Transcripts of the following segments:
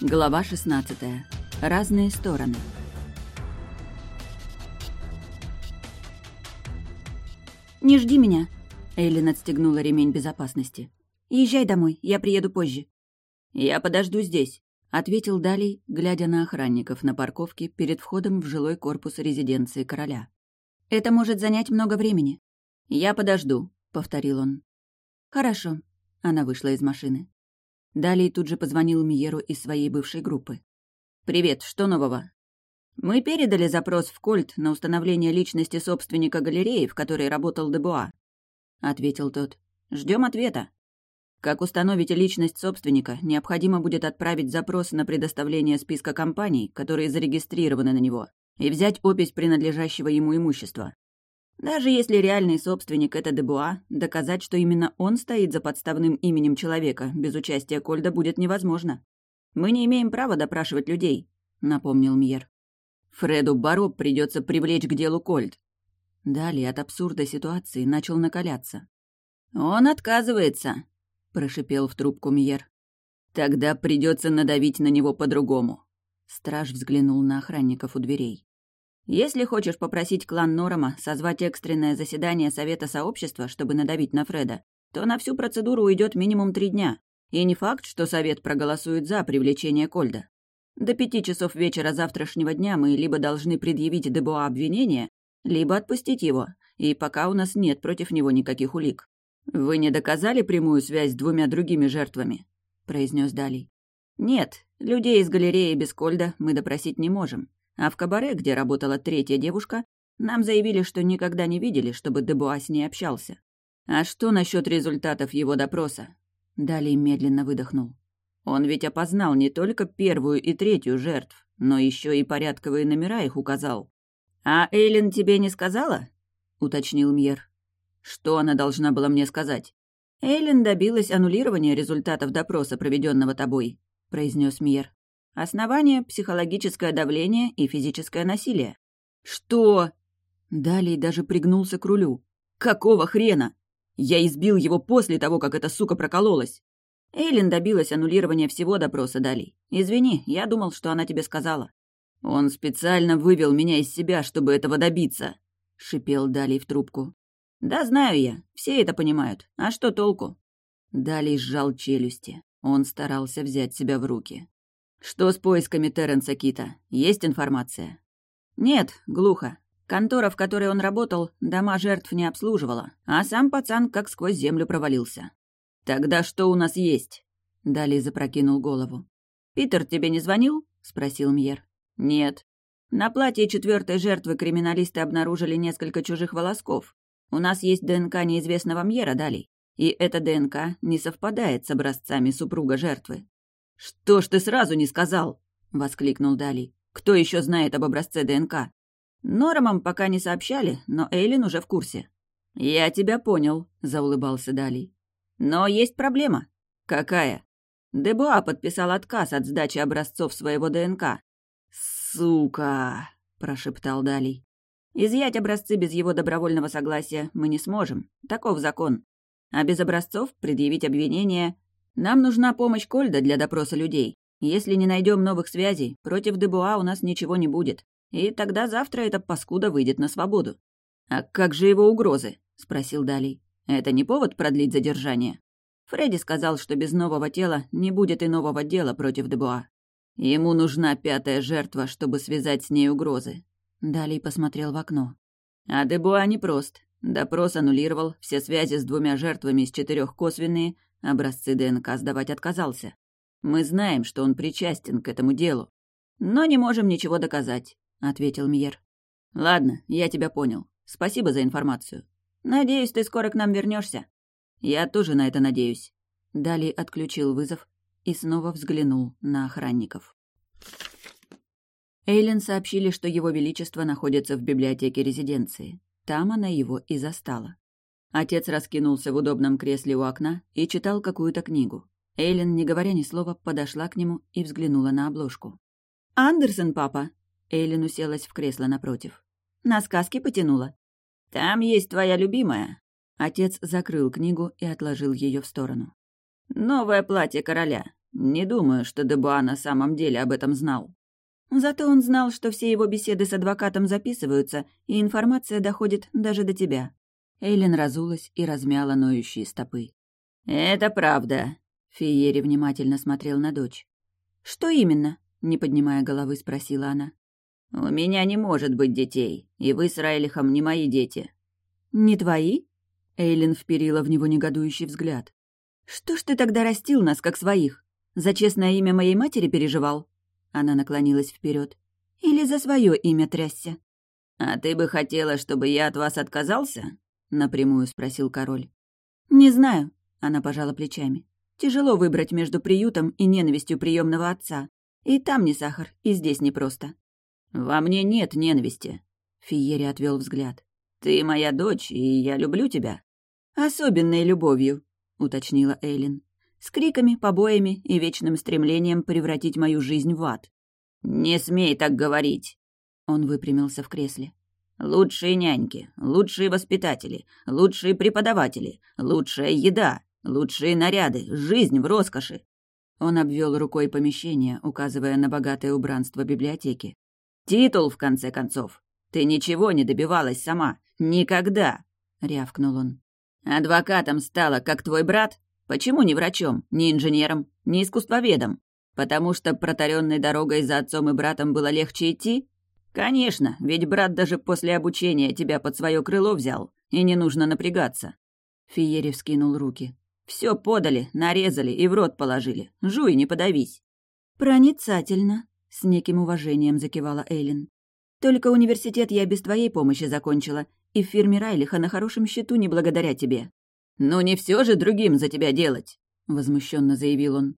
Глава 16. Разные стороны. «Не жди меня!» Эйлин отстегнула ремень безопасности. «Езжай домой, я приеду позже». «Я подожду здесь», — ответил Далей, глядя на охранников на парковке перед входом в жилой корпус резиденции короля. «Это может занять много времени». «Я подожду», — повторил он. «Хорошо». Она вышла из машины. Далее тут же позвонил Миеру из своей бывшей группы. «Привет, что нового?» «Мы передали запрос в Кольт на установление личности собственника галереи, в которой работал Дебуа», — ответил тот. Ждем ответа. Как установите личность собственника, необходимо будет отправить запрос на предоставление списка компаний, которые зарегистрированы на него, и взять опись принадлежащего ему имущества. Даже если реальный собственник — это Дебуа, доказать, что именно он стоит за подставным именем человека, без участия Кольда будет невозможно. «Мы не имеем права допрашивать людей», — напомнил Мьер. «Фреду Баро придется привлечь к делу Кольд». Далее от абсурда ситуации начал накаляться. «Он отказывается», — прошипел в трубку Мьер. «Тогда придется надавить на него по-другому». Страж взглянул на охранников у дверей. Если хочешь попросить клан Норома созвать экстренное заседание Совета Сообщества, чтобы надавить на Фреда, то на всю процедуру уйдет минимум три дня. И не факт, что Совет проголосует за привлечение Кольда. До пяти часов вечера завтрашнего дня мы либо должны предъявить Дебуа обвинение, либо отпустить его, и пока у нас нет против него никаких улик. «Вы не доказали прямую связь с двумя другими жертвами?» — произнес Далей. «Нет, людей из галереи без Кольда мы допросить не можем. А в кабаре, где работала третья девушка, нам заявили, что никогда не видели, чтобы Дебуа с ней общался. А что насчет результатов его допроса? Далее медленно выдохнул. Он ведь опознал не только первую и третью жертв, но еще и порядковые номера их указал. «А Эйлин тебе не сказала?» — уточнил Мьер. «Что она должна была мне сказать?» «Эйлин добилась аннулирования результатов допроса, проведенного тобой», — произнес Мьер. Основание — психологическое давление и физическое насилие. «Что?» Далее даже пригнулся к рулю. «Какого хрена? Я избил его после того, как эта сука прокололась!» Эйлин добилась аннулирования всего допроса Дали. «Извини, я думал, что она тебе сказала». «Он специально вывел меня из себя, чтобы этого добиться», — шипел Дали в трубку. «Да, знаю я. Все это понимают. А что толку?» Дали сжал челюсти. Он старался взять себя в руки. «Что с поисками Терренса Кита? Есть информация?» «Нет, глухо. Контора, в которой он работал, дома жертв не обслуживала, а сам пацан как сквозь землю провалился». «Тогда что у нас есть?» Дали запрокинул голову. «Питер тебе не звонил?» — спросил Мьер. «Нет». На платье четвертой жертвы криминалисты обнаружили несколько чужих волосков. У нас есть ДНК неизвестного Мьера, Дали. И эта ДНК не совпадает с образцами супруга жертвы. «Что ж ты сразу не сказал?» — воскликнул Дали. «Кто еще знает об образце ДНК?» «Нормам пока не сообщали, но Эйлин уже в курсе». «Я тебя понял», — заулыбался Дали. «Но есть проблема». «Какая?» Дебуа подписал отказ от сдачи образцов своего ДНК. «Сука!» — прошептал Дали. «Изъять образцы без его добровольного согласия мы не сможем. Таков закон. А без образцов предъявить обвинение нам нужна помощь Кольда для допроса людей. Если не найдем новых связей, против Дебуа у нас ничего не будет. И тогда завтра эта паскуда выйдет на свободу. «А как же его угрозы?» — спросил Далей. «Это не повод продлить задержание?» Фредди сказал, что без нового тела не будет и нового дела против Дебуа. Ему нужна пятая жертва, чтобы связать с ней угрозы. Далей посмотрел в окно. А Дебуа непрост. Допрос аннулировал, все связи с двумя жертвами из четырех косвенные, Образцы ДНК сдавать отказался. Мы знаем, что он причастен к этому делу. Но не можем ничего доказать, ответил Мьер. Ладно, я тебя понял. Спасибо за информацию. Надеюсь, ты скоро к нам вернешься. Я тоже на это надеюсь. Далее отключил вызов и снова взглянул на охранников. Эйлен сообщили, что его величество находится в библиотеке резиденции. Там она его и застала. Отец раскинулся в удобном кресле у окна и читал какую-то книгу. Эйлин, не говоря ни слова, подошла к нему и взглянула на обложку. «Андерсон, папа!» Эйлин уселась в кресло напротив. «На сказки потянула». «Там есть твоя любимая». Отец закрыл книгу и отложил ее в сторону. «Новое платье короля. Не думаю, что Дебуа на самом деле об этом знал. Зато он знал, что все его беседы с адвокатом записываются, и информация доходит даже до тебя. Эйлин разулась и размяла ноющие стопы. «Это правда», — Фиери внимательно смотрел на дочь. «Что именно?» — не поднимая головы, спросила она. «У меня не может быть детей, и вы с Райлихом не мои дети». «Не твои?» — Эйлин вперила в него негодующий взгляд. «Что ж ты тогда растил нас, как своих? За честное имя моей матери переживал?» Она наклонилась вперед. «Или за свое имя трясся?» «А ты бы хотела, чтобы я от вас отказался?» — напрямую спросил король. «Не знаю», — она пожала плечами. «Тяжело выбрать между приютом и ненавистью приемного отца. И там не сахар, и здесь непросто». «Во мне нет ненависти», — Фиери отвел взгляд. «Ты моя дочь, и я люблю тебя». «Особенной любовью», — уточнила Эйлин с криками, побоями и вечным стремлением превратить мою жизнь в ад. «Не смей так говорить!» Он выпрямился в кресле. «Лучшие няньки, лучшие воспитатели, лучшие преподаватели, лучшая еда, лучшие наряды, жизнь в роскоши!» Он обвел рукой помещение, указывая на богатое убранство библиотеки. «Титул, в конце концов! Ты ничего не добивалась сама! Никогда!» — рявкнул он. «Адвокатом стала, как твой брат, Почему не врачом, не инженером, не искусствоведом? Потому что протаренной дорогой за отцом и братом было легче идти? Конечно, ведь брат даже после обучения тебя под свое крыло взял, и не нужно напрягаться. Фиери вскинул руки. Все подали, нарезали и в рот положили. Жуй, не подавись. Проницательно, с неким уважением закивала Эйлин. Только университет я без твоей помощи закончила, и в фирме Райлиха на хорошем счету не благодаря тебе. «Ну не все же другим за тебя делать», — возмущенно заявил он.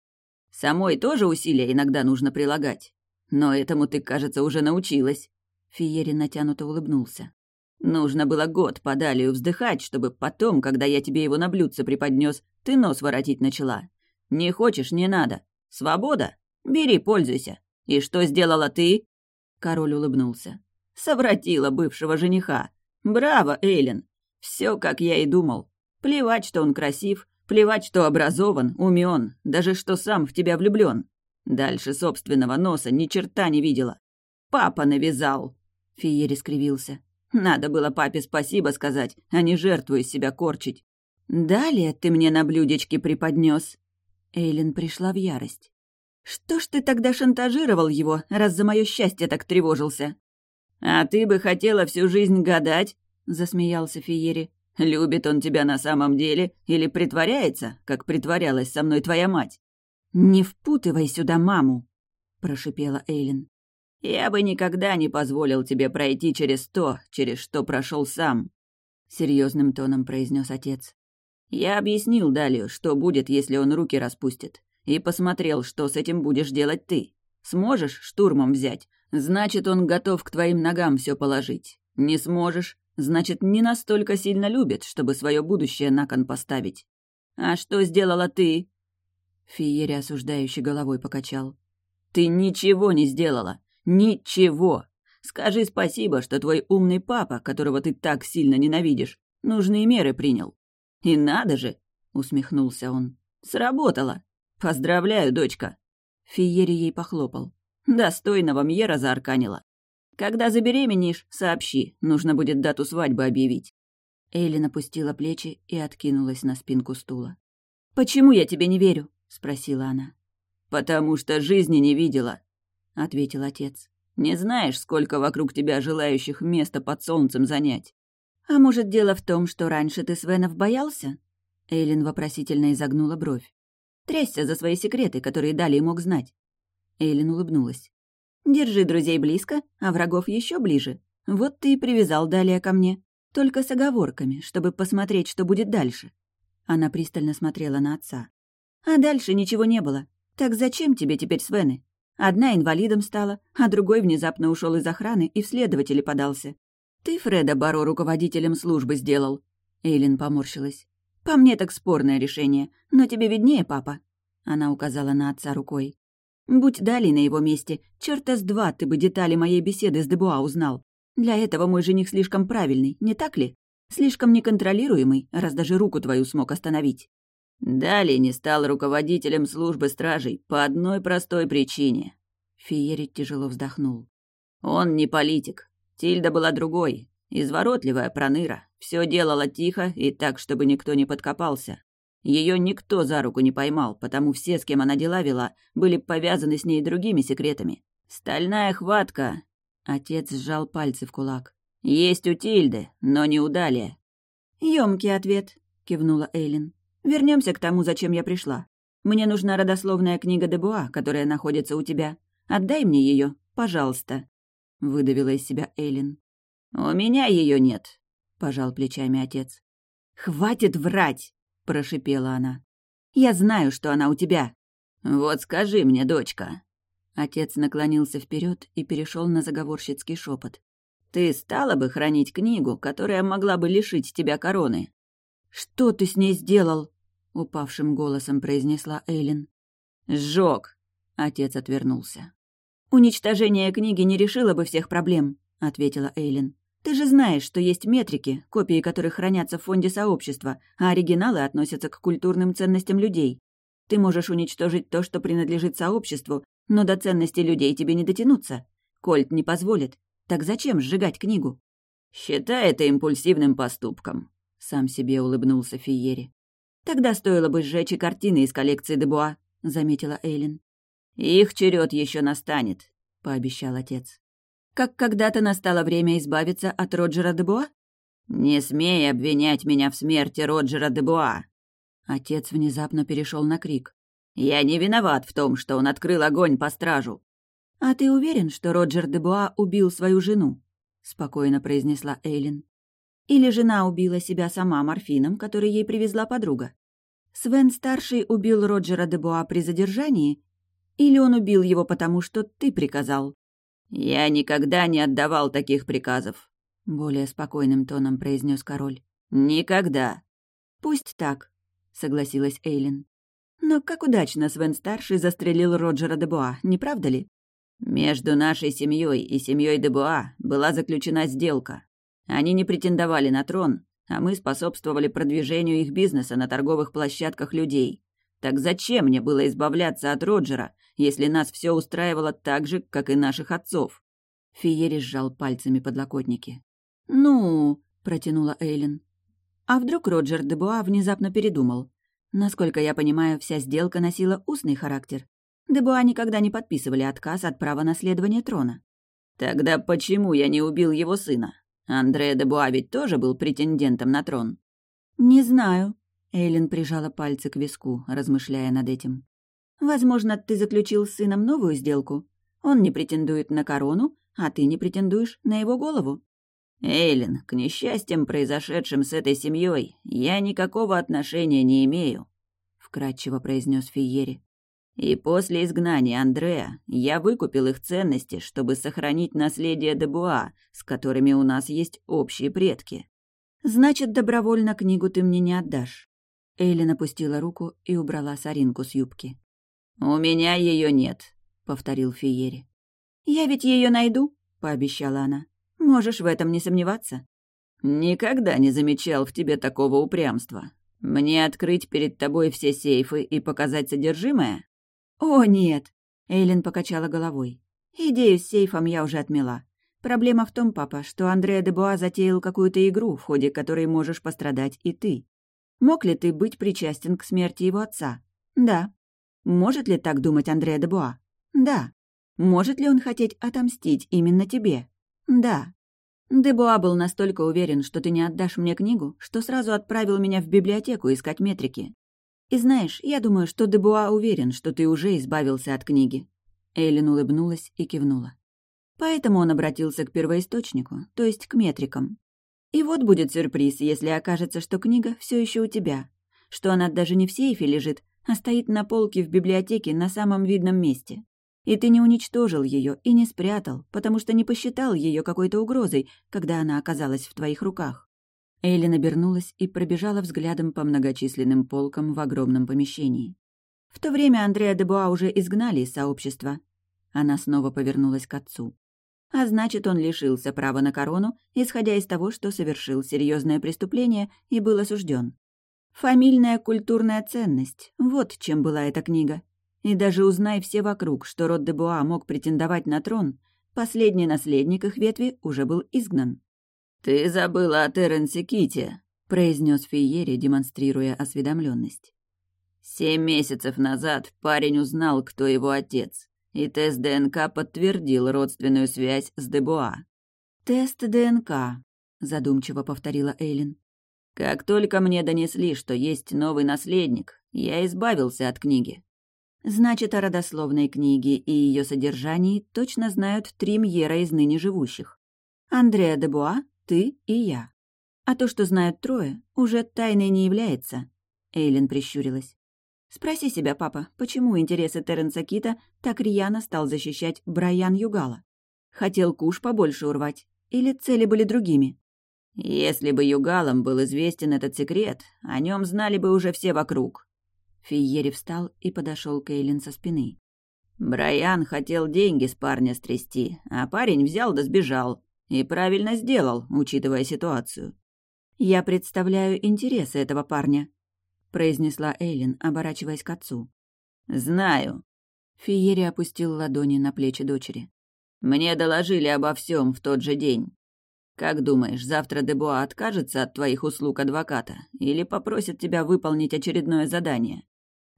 «Самой тоже усилия иногда нужно прилагать. Но этому ты, кажется, уже научилась». Фиери натянуто улыбнулся. «Нужно было год по Далию вздыхать, чтобы потом, когда я тебе его на блюдце преподнес, ты нос воротить начала. Не хочешь — не надо. Свобода? Бери, пользуйся. И что сделала ты?» Король улыбнулся. «Совратила бывшего жениха. Браво, Эйлен. Все, как я и думал. Плевать, что он красив, плевать, что образован, умен, даже что сам в тебя влюблен. Дальше собственного носа ни черта не видела. Папа навязал. Фиери скривился. Надо было папе спасибо сказать, а не жертву из себя корчить. Далее ты мне на блюдечке преподнес. Эйлин пришла в ярость. Что ж ты тогда шантажировал его, раз за мое счастье так тревожился? А ты бы хотела всю жизнь гадать, засмеялся Фиери. Любит он тебя на самом деле или притворяется, как притворялась со мной твоя мать?» «Не впутывай сюда маму!» — прошипела Эйлин. «Я бы никогда не позволил тебе пройти через то, через что прошел сам», — серьезным тоном произнес отец. «Я объяснил Далию, что будет, если он руки распустит, и посмотрел, что с этим будешь делать ты. Сможешь штурмом взять, значит, он готов к твоим ногам все положить. Не сможешь, Значит, не настолько сильно любит, чтобы свое будущее на кон поставить. А что сделала ты?» Фиери осуждающий головой покачал. «Ты ничего не сделала. Ничего. Скажи спасибо, что твой умный папа, которого ты так сильно ненавидишь, нужные меры принял. И надо же!» — усмехнулся он. «Сработало. Поздравляю, дочка!» Фиери ей похлопал. «Достойного Мьера заарканила. Когда забеременеешь, сообщи, нужно будет дату свадьбы объявить». Эйлин опустила плечи и откинулась на спинку стула. «Почему я тебе не верю?» — спросила она. «Потому что жизни не видела», — ответил отец. «Не знаешь, сколько вокруг тебя желающих места под солнцем занять». «А может, дело в том, что раньше ты Свенов боялся?» Эйлин вопросительно изогнула бровь. «Трясся за свои секреты, которые Дали мог знать». Эйлин улыбнулась. Держи друзей близко, а врагов еще ближе. Вот ты и привязал далее ко мне. Только с оговорками, чтобы посмотреть, что будет дальше». Она пристально смотрела на отца. «А дальше ничего не было. Так зачем тебе теперь Свены? Одна инвалидом стала, а другой внезапно ушел из охраны и в следователи подался. Ты Фреда Баро руководителем службы сделал». Эйлин поморщилась. «По мне так спорное решение, но тебе виднее, папа». Она указала на отца рукой. Будь Дали на его месте, черта с два ты бы детали моей беседы с Дебуа узнал. Для этого мой жених слишком правильный, не так ли? Слишком неконтролируемый, раз даже руку твою смог остановить. Далее не стал руководителем службы стражей по одной простой причине. Фиери тяжело вздохнул. Он не политик. Тильда была другой, изворотливая проныра. Все делала тихо и так, чтобы никто не подкопался. Ее никто за руку не поймал, потому все, с кем она дела вела, были повязаны с ней другими секретами. Стальная хватка. Отец сжал пальцы в кулак. Есть у Тильды, но не у Далия. Емкий ответ, кивнула Эйлин. Вернемся к тому, зачем я пришла. Мне нужна родословная книга Дебуа, которая находится у тебя. Отдай мне ее, пожалуйста», — выдавила из себя Эйлин. «У меня ее нет», — пожал плечами отец. «Хватит врать!» — прошипела она. «Я знаю, что она у тебя». «Вот скажи мне, дочка». Отец наклонился вперед и перешел на заговорщицкий шепот. «Ты стала бы хранить книгу, которая могла бы лишить тебя короны?» «Что ты с ней сделал?» — упавшим голосом произнесла Эйлин. «Сжёг!» — отец отвернулся. «Уничтожение книги не решило бы всех проблем», — ответила Эйлин. «Ты же знаешь, что есть метрики, копии которых хранятся в фонде сообщества, а оригиналы относятся к культурным ценностям людей. Ты можешь уничтожить то, что принадлежит сообществу, но до ценностей людей тебе не дотянуться. Кольт не позволит. Так зачем сжигать книгу?» «Считай это импульсивным поступком», — сам себе улыбнулся Фиери. «Тогда стоило бы сжечь и картины из коллекции Дебуа», — заметила Эйлин. «Их черед еще настанет», — пообещал отец. «Как когда-то настало время избавиться от Роджера Дебуа?» «Не смей обвинять меня в смерти Роджера Дебуа!» Отец внезапно перешел на крик. «Я не виноват в том, что он открыл огонь по стражу!» «А ты уверен, что Роджер Дебуа убил свою жену?» — спокойно произнесла Эйлин. Или жена убила себя сама морфином, который ей привезла подруга? Свен-старший убил Роджера Дебуа при задержании? Или он убил его потому, что ты приказал? «Я никогда не отдавал таких приказов», — более спокойным тоном произнес король. «Никогда». «Пусть так», — согласилась Эйлин. «Но как удачно Свен-старший застрелил Роджера Дебуа, не правда ли?» «Между нашей семьей и семьей Дебуа была заключена сделка. Они не претендовали на трон, а мы способствовали продвижению их бизнеса на торговых площадках людей. Так зачем мне было избавляться от Роджера, если нас все устраивало так же, как и наших отцов?» Фиери сжал пальцами подлокотники. «Ну...» — протянула Эйлин. «А вдруг Роджер де Буа внезапно передумал? Насколько я понимаю, вся сделка носила устный характер. Де Буа никогда не подписывали отказ от права наследования трона». «Тогда почему я не убил его сына? Андре де Буа ведь тоже был претендентом на трон. «Не знаю», — Эйлин прижала пальцы к виску, размышляя над этим. «Возможно, ты заключил с сыном новую сделку. Он не претендует на корону, а ты не претендуешь на его голову». «Эйлин, к несчастьям, произошедшим с этой семьей, я никакого отношения не имею», — вкратчиво произнес Фиери. И после изгнания Андрея я выкупил их ценности, чтобы сохранить наследие Дебуа, с которыми у нас есть общие предки. Значит, добровольно книгу ты мне не отдашь. Эйлин опустила руку и убрала соринку с юбки. «У меня ее нет», — повторил Фиери. «Я ведь ее найду», — пообещала она. «Можешь в этом не сомневаться». «Никогда не замечал в тебе такого упрямства. Мне открыть перед тобой все сейфы и показать содержимое?» «О, нет!» — Эйлин покачала головой. «Идею с сейфом я уже отмела. Проблема в том, папа, что Андреа де Буа затеял какую-то игру, в ходе которой можешь пострадать и ты. Мог ли ты быть причастен к смерти его отца? Да. Может ли так думать Андреа де Буа? Да. Может ли он хотеть отомстить именно тебе? Да. Дебуа был настолько уверен, что ты не отдашь мне книгу, что сразу отправил меня в библиотеку искать метрики. И знаешь, я думаю, что Дебуа уверен, что ты уже избавился от книги». Эйлин улыбнулась и кивнула. Поэтому он обратился к первоисточнику, то есть к метрикам. И вот будет сюрприз, если окажется, что книга все еще у тебя, что она даже не в сейфе лежит, а стоит на полке в библиотеке на самом видном месте. И ты не уничтожил ее и не спрятал, потому что не посчитал ее какой-то угрозой, когда она оказалась в твоих руках. Эйлин обернулась и пробежала взглядом по многочисленным полкам в огромном помещении. В то время Андреа де Буа уже изгнали из сообщества. Она снова повернулась к отцу. А значит, он лишился права на корону, исходя из того, что совершил серьезное преступление и был осужден. Фамильная культурная ценность — вот чем была эта книга. И даже узнай все вокруг, что род де Буа мог претендовать на трон, последний наследник их ветви уже был изгнан. «Ты забыла о Терренсе Ките», — произнес Фиери, демонстрируя осведомленность. «Семь месяцев назад парень узнал, кто его отец, и тест ДНК подтвердил родственную связь с Дебуа». «Тест ДНК», — задумчиво повторила Эйлин. «Как только мне донесли, что есть новый наследник, я избавился от книги. Значит, о родословной книге и ее содержании точно знают три Мьера из ныне живущих. Андреа де Буа, ты и я. А то, что знают трое, уже тайной не является. Эйлин прищурилась. Спроси себя, папа, почему интересы Терренса Кита так рьяно стал защищать Брайан Югала? Хотел куш побольше урвать? Или цели были другими? Если бы Югалам был известен этот секрет, о нем знали бы уже все вокруг, Фиери встал и подошел к Эйлин со спины. Брайан хотел деньги с парня стрясти, а парень взял да сбежал. И правильно сделал, учитывая ситуацию. «Я представляю интересы этого парня», — произнесла Эйлин, оборачиваясь к отцу. «Знаю». Фиери опустил ладони на плечи дочери. «Мне доложили обо всем в тот же день. Как думаешь, завтра Дебуа откажется от твоих услуг адвоката или попросит тебя выполнить очередное задание?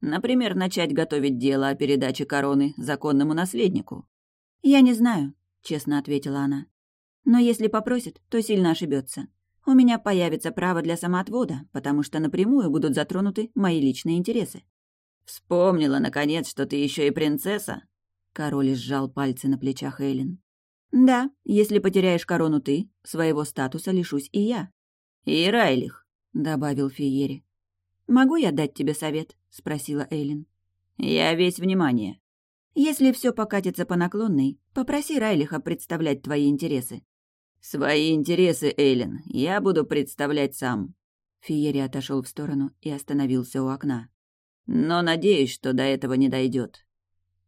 Например, начать готовить дело о передаче короны законному наследнику? «Я не знаю», — честно ответила она. «Но если попросит, то сильно ошибется. У меня появится право для самоотвода, потому что напрямую будут затронуты мои личные интересы». «Вспомнила, наконец, что ты еще и принцесса?» Король сжал пальцы на плечах Эйлин. «Да, если потеряешь корону ты, своего статуса лишусь и я». «И Райлих», — добавил Фиери. «Могу я дать тебе совет?» — спросила Эйлин. «Я весь внимание». «Если все покатится по наклонной, попроси Райлиха представлять твои интересы». «Свои интересы, Эйлин, я буду представлять сам». Фиери отошел в сторону и остановился у окна. «Но надеюсь, что до этого не дойдет.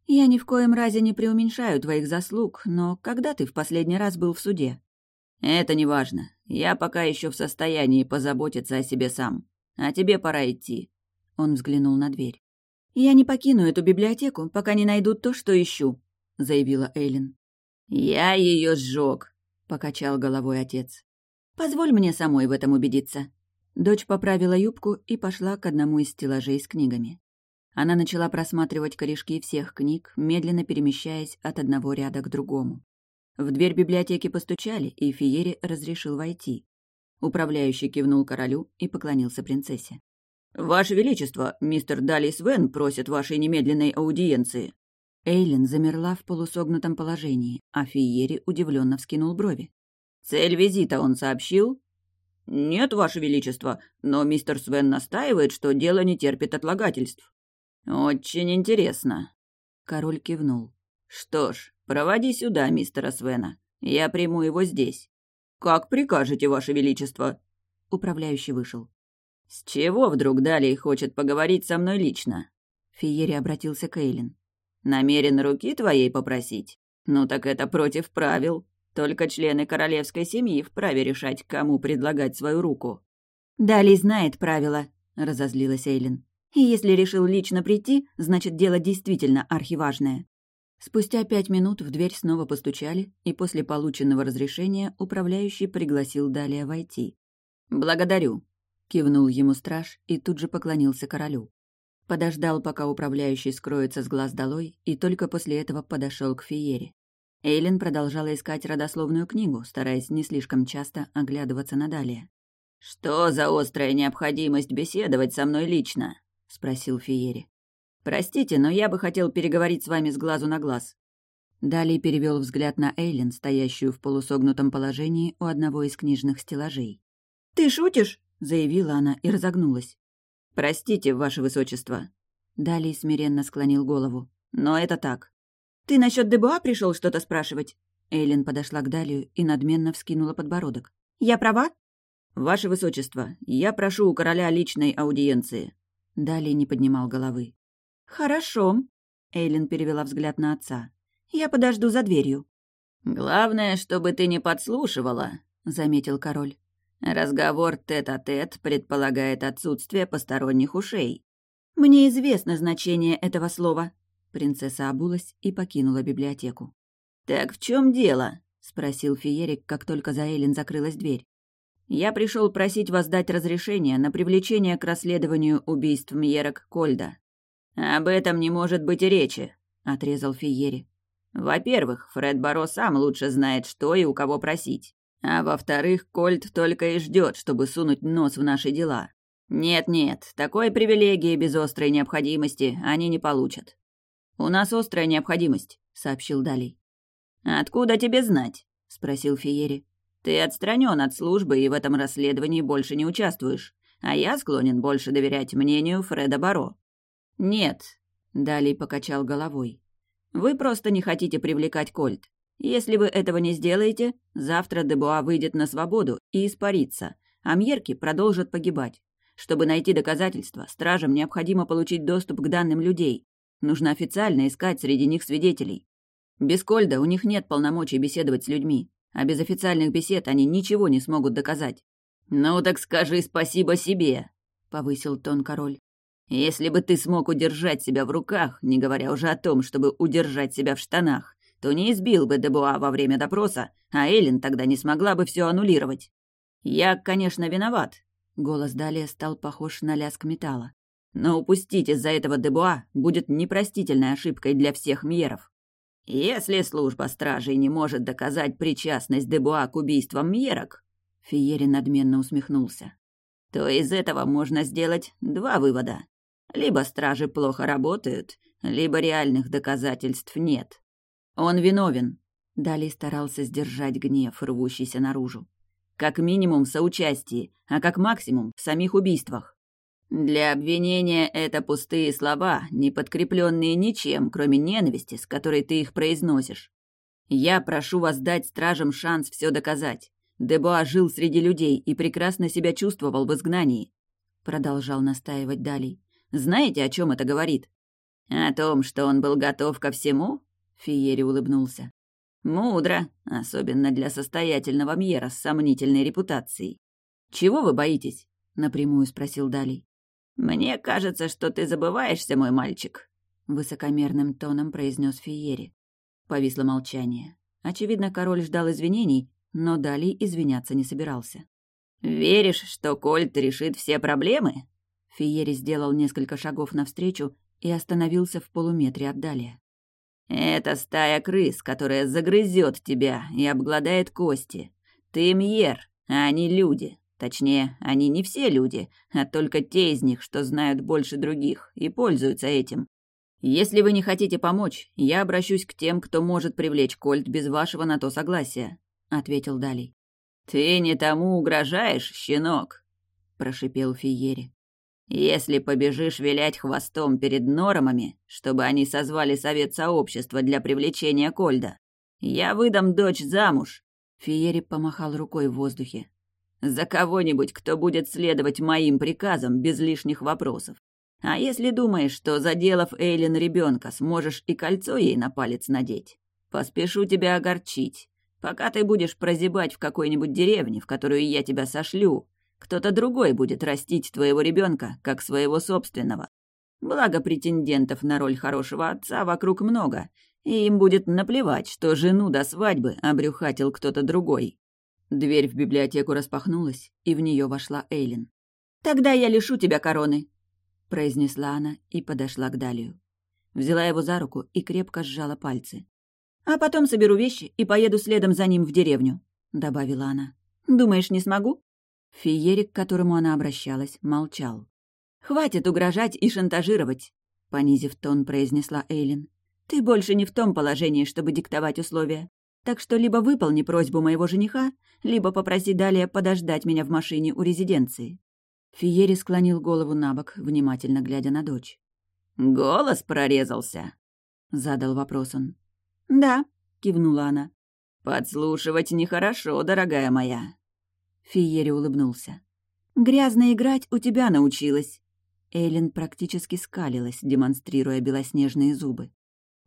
«Я ни в коем разе не преуменьшаю твоих заслуг, но когда ты в последний раз был в суде?» «Это не важно. Я пока еще в состоянии позаботиться о себе сам. А тебе пора идти». Он взглянул на дверь. «Я не покину эту библиотеку, пока не найду то, что ищу», — заявила Эйлин. «Я ее сжег», — покачал головой отец. «Позволь мне самой в этом убедиться». Дочь поправила юбку и пошла к одному из стеллажей с книгами. Она начала просматривать корешки всех книг, медленно перемещаясь от одного ряда к другому. В дверь библиотеки постучали, и Фиери разрешил войти. Управляющий кивнул королю и поклонился принцессе. «Ваше Величество, мистер Дали Свен просит вашей немедленной аудиенции». Эйлин замерла в полусогнутом положении, а Фиери удивленно вскинул брови. «Цель визита он сообщил?» «Нет, Ваше Величество, но мистер Свен настаивает, что дело не терпит отлагательств». «Очень интересно». Король кивнул. «Что ж, проводи сюда мистера Свена. Я приму его здесь». «Как прикажете, Ваше Величество?» Управляющий вышел. «С чего вдруг Далей хочет поговорить со мной лично?» Фиери обратился к Эйлин. «Намерен руки твоей попросить? Ну так это против правил. Только члены королевской семьи вправе решать, кому предлагать свою руку». «Далей знает правила», — разозлилась Эйлин. И если решил лично прийти, значит, дело действительно архиважное. Спустя пять минут в дверь снова постучали, и после полученного разрешения управляющий пригласил далее войти. «Благодарю», — кивнул ему страж и тут же поклонился королю. Подождал, пока управляющий скроется с глаз долой, и только после этого подошел к Фиере. Эйлин продолжала искать родословную книгу, стараясь не слишком часто оглядываться на Далия. «Что за острая необходимость беседовать со мной лично?» — спросил Фиери. «Простите, но я бы хотел переговорить с вами с глазу на глаз». Далее перевел взгляд на Эйлин, стоящую в полусогнутом положении у одного из книжных стеллажей. «Ты шутишь?» — заявила она и разогнулась. «Простите, ваше высочество». Далее смиренно склонил голову. «Но это так». «Ты насчет Дебуа пришел что-то спрашивать?» Эйлин подошла к Далию и надменно вскинула подбородок. «Я права?» «Ваше высочество, я прошу у короля личной аудиенции». Далее не поднимал головы. «Хорошо», — Эйлин перевела взгляд на отца. «Я подожду за дверью». «Главное, чтобы ты не подслушивала», — заметил король. Разговор тет-а-тет предполагает отсутствие посторонних ушей. Мне известно значение этого слова. Принцесса обулась и покинула библиотеку. «Так в чем дело?» — спросил Фиерик, как только за Эллен закрылась дверь. «Я пришел просить вас дать разрешение на привлечение к расследованию убийств Мьерок Кольда». «Об этом не может быть и речи», — отрезал Фиери. «Во-первых, Фред Баро сам лучше знает, что и у кого просить. А во-вторых, Кольт только и ждет, чтобы сунуть нос в наши дела. Нет-нет, такой привилегии без острой необходимости они не получат. У нас острая необходимость, сообщил Далей. Откуда тебе знать? спросил Фиери. Ты отстранен от службы и в этом расследовании больше не участвуешь, а я склонен больше доверять мнению Фреда Баро. Нет, Далей покачал головой. Вы просто не хотите привлекать Кольт. Если вы этого не сделаете, завтра Дебуа выйдет на свободу и испарится, а Мьерки продолжат погибать. Чтобы найти доказательства, стражам необходимо получить доступ к данным людей. Нужно официально искать среди них свидетелей. Без Кольда у них нет полномочий беседовать с людьми, а без официальных бесед они ничего не смогут доказать. «Ну так скажи спасибо себе», — повысил тон король. «Если бы ты смог удержать себя в руках, не говоря уже о том, чтобы удержать себя в штанах, то не избил бы Дебуа во время допроса, а Эллен тогда не смогла бы все аннулировать. Я, конечно, виноват. Голос далее стал похож на лязг металла. Но упустить из-за этого Дебуа будет непростительной ошибкой для всех Мьеров. Если служба стражей не может доказать причастность Дебуа к убийствам Мьерок, Фиери надменно усмехнулся, то из этого можно сделать два вывода. Либо стражи плохо работают, либо реальных доказательств нет. «Он виновен», — Далей старался сдержать гнев, рвущийся наружу. «Как минимум в соучастии, а как максимум в самих убийствах». «Для обвинения это пустые слова, не подкрепленные ничем, кроме ненависти, с которой ты их произносишь. Я прошу вас дать стражам шанс все доказать. Дебуа жил среди людей и прекрасно себя чувствовал в изгнании», — продолжал настаивать Далей. «Знаете, о чем это говорит?» «О том, что он был готов ко всему?» Фиери улыбнулся. «Мудро, особенно для состоятельного Мьера с сомнительной репутацией. Чего вы боитесь?» — напрямую спросил Далей. «Мне кажется, что ты забываешься, мой мальчик», — высокомерным тоном произнес Фиери. Повисло молчание. Очевидно, король ждал извинений, но Далей извиняться не собирался. «Веришь, что Кольт решит все проблемы?» Фиери сделал несколько шагов навстречу и остановился в полуметре от Далия. Это стая крыс, которая загрызет тебя и обгладает кости. Ты Мьер, а они люди. Точнее, они не все люди, а только те из них, что знают больше других и пользуются этим. Если вы не хотите помочь, я обращусь к тем, кто может привлечь Кольт без вашего на то согласия», — ответил Далей. «Ты не тому угрожаешь, щенок», — прошипел Фиери. Если побежишь вилять хвостом перед нормами, чтобы они созвали совет сообщества для привлечения Кольда, я выдам дочь замуж. Фиери помахал рукой в воздухе. За кого-нибудь, кто будет следовать моим приказам без лишних вопросов. А если думаешь, что, заделав Эйлин ребенка, сможешь и кольцо ей на палец надеть, поспешу тебя огорчить. Пока ты будешь прозябать в какой-нибудь деревне, в которую я тебя сошлю, кто-то другой будет растить твоего ребенка, как своего собственного. Благо претендентов на роль хорошего отца вокруг много, и им будет наплевать, что жену до свадьбы обрюхатил кто-то другой. Дверь в библиотеку распахнулась, и в нее вошла Эйлин. «Тогда я лишу тебя короны», — произнесла она и подошла к Далию. Взяла его за руку и крепко сжала пальцы. «А потом соберу вещи и поеду следом за ним в деревню», — добавила она. «Думаешь, не смогу?» Фиерик, к которому она обращалась, молчал. «Хватит угрожать и шантажировать», — понизив тон, произнесла Эйлин. «Ты больше не в том положении, чтобы диктовать условия. Так что либо выполни просьбу моего жениха, либо попроси далее подождать меня в машине у резиденции». Фиери склонил голову на бок, внимательно глядя на дочь. «Голос прорезался?» — задал вопрос он. «Да», — кивнула она. «Подслушивать нехорошо, дорогая моя», Фиери улыбнулся. «Грязно играть у тебя научилась». Эйлин практически скалилась, демонстрируя белоснежные зубы.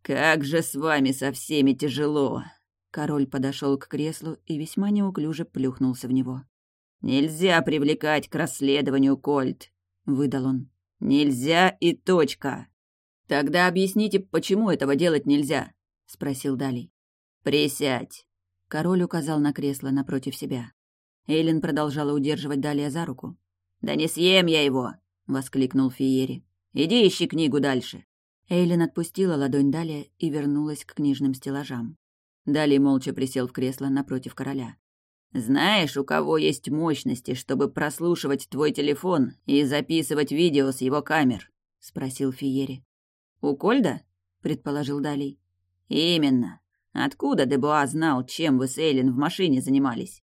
«Как же с вами со всеми тяжело!» Король подошел к креслу и весьма неуклюже плюхнулся в него. Нельзя привлекать к расследованию Кольт», — выдал он. «Нельзя и точка». «Тогда объясните, почему этого делать нельзя?» — спросил Далей. «Присядь». Король указал на кресло напротив себя. Эйлин продолжала удерживать Далия за руку. «Да не съем я его!» — воскликнул Фиери. «Иди ищи книгу дальше». Эйлин отпустила ладонь Далия и вернулась к книжным стеллажам. Далее молча присел в кресло напротив короля. «Знаешь, у кого есть мощности, чтобы прослушивать твой телефон и записывать видео с его камер?» — спросил Фиери. «У Кольда?» — предположил Далей. «Именно. Откуда Дебуа знал, чем вы с Эйлин в машине занимались?»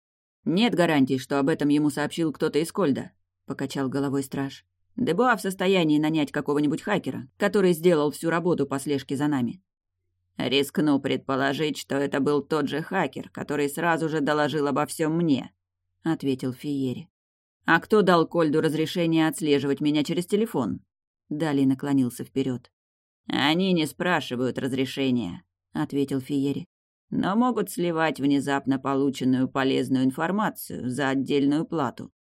«Нет гарантий, что об этом ему сообщил кто-то из Кольда», — покачал головой страж. «Дебуа в состоянии нанять какого-нибудь хакера, который сделал всю работу по слежке за нами. Рискну предположить, что это был тот же хакер, который сразу же доложил обо всем мне, ответил Фиери. А кто дал Кольду разрешение отслеживать меня через телефон? Далее наклонился вперед. Они не спрашивают разрешения, ответил Фиери. Но могут сливать внезапно полученную полезную информацию за отдельную плату.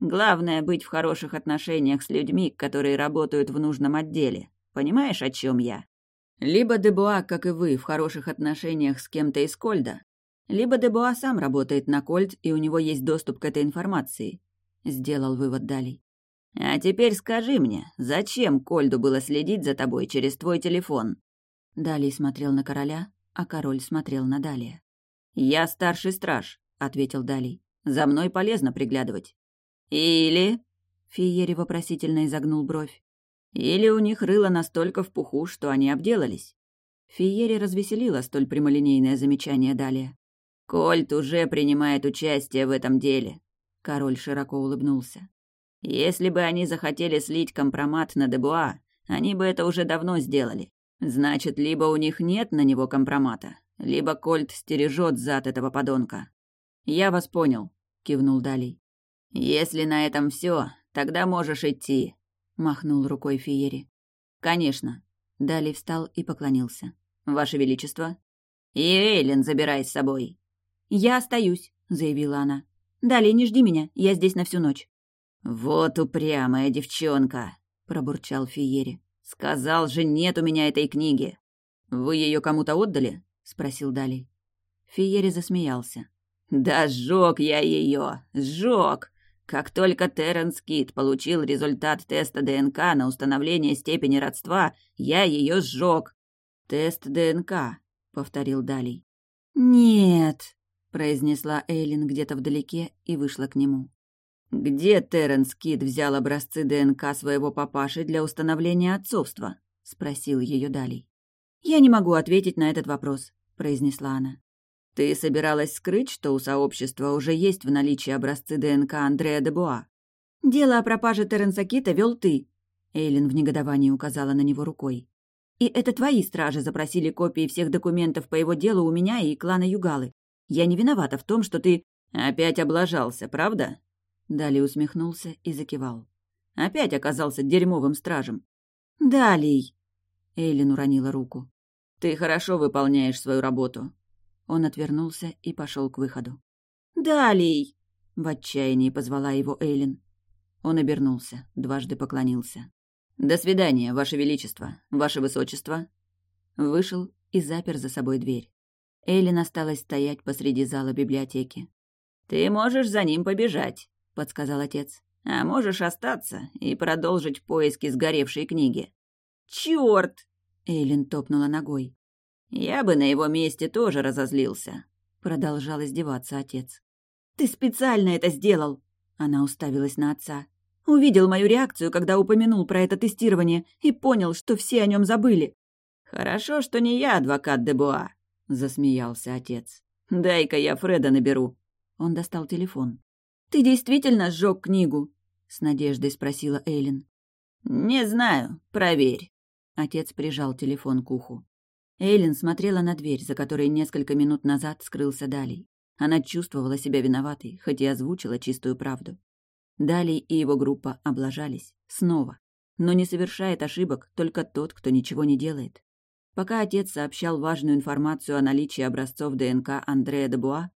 Главное быть в хороших отношениях с людьми, которые работают в нужном отделе. Понимаешь, о чем я? Либо Дебуа, как и вы, в хороших отношениях с кем-то из Кольда, либо Дебуа сам работает на Кольд, и у него есть доступ к этой информации», — сделал вывод Далей. «А теперь скажи мне, зачем Кольду было следить за тобой через твой телефон?» Далей смотрел на короля, а король смотрел на Далия. «Я старший страж», — ответил Далей. «За мной полезно приглядывать». «Или...» — Фиери вопросительно изогнул бровь. Или у них рыло настолько в пуху, что они обделались? Фиери развеселила столь прямолинейное замечание далее. «Кольт уже принимает участие в этом деле», — король широко улыбнулся. «Если бы они захотели слить компромат на Дебуа, они бы это уже давно сделали. Значит, либо у них нет на него компромата, либо Кольт стережет зад этого подонка». «Я вас понял», — кивнул Далей. «Если на этом все, тогда можешь идти», — махнул рукой Фиери. «Конечно». Дали встал и поклонился. «Ваше Величество». «И Эйлин забирай с собой». «Я остаюсь», — заявила она. «Далее не жди меня, я здесь на всю ночь». «Вот упрямая девчонка», — пробурчал Фиери. «Сказал же, нет у меня этой книги». «Вы ее кому-то отдали?» — спросил Дали. Фиери засмеялся. «Да сжег я ее, сжег. Как только Терренс Кит получил результат теста ДНК на установление степени родства, я ее сжег. «Тест ДНК», — повторил Далей. «Нет», — произнесла Эйлин где-то вдалеке и вышла к нему. «Где Терренс Кит взял образцы ДНК своего папаши для установления отцовства?» — спросил ее Далей. «Я не могу ответить на этот вопрос», — произнесла она. Ты собиралась скрыть, что у сообщества уже есть в наличии образцы ДНК Андреа де Буа? Дело о пропаже Теренса Кита вел ты. Эйлин в негодовании указала на него рукой. И это твои стражи запросили копии всех документов по его делу у меня и клана Югалы. Я не виновата в том, что ты... Опять облажался, правда? Дали усмехнулся и закивал. Опять оказался дерьмовым стражем. Далей. Эйлин уронила руку. Ты хорошо выполняешь свою работу. Он отвернулся и пошел к выходу. «Далей!» — в отчаянии позвала его Эйлин. Он обернулся, дважды поклонился. «До свидания, Ваше Величество, Ваше Высочество!» Вышел и запер за собой дверь. Эйлин осталась стоять посреди зала библиотеки. «Ты можешь за ним побежать», — подсказал отец. «А можешь остаться и продолжить поиски сгоревшей книги». «Чёрт!» — Эйлин топнула ногой. «Я бы на его месте тоже разозлился», — продолжал издеваться отец. «Ты специально это сделал!» Она уставилась на отца. «Увидел мою реакцию, когда упомянул про это тестирование, и понял, что все о нем забыли». «Хорошо, что не я адвокат Дебуа», — засмеялся отец. «Дай-ка я Фреда наберу». Он достал телефон. «Ты действительно сжег книгу?» — с надеждой спросила Эйлин. «Не знаю, проверь». Отец прижал телефон к уху. Эйлин смотрела на дверь, за которой несколько минут назад скрылся Далей. Она чувствовала себя виноватой, хоть и озвучила чистую правду. Далей и его группа облажались. Снова. Но не совершает ошибок только тот, кто ничего не делает. Пока отец сообщал важную информацию о наличии образцов ДНК Андрея Дебуа,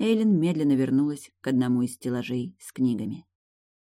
Эйлин медленно вернулась к одному из стеллажей с книгами.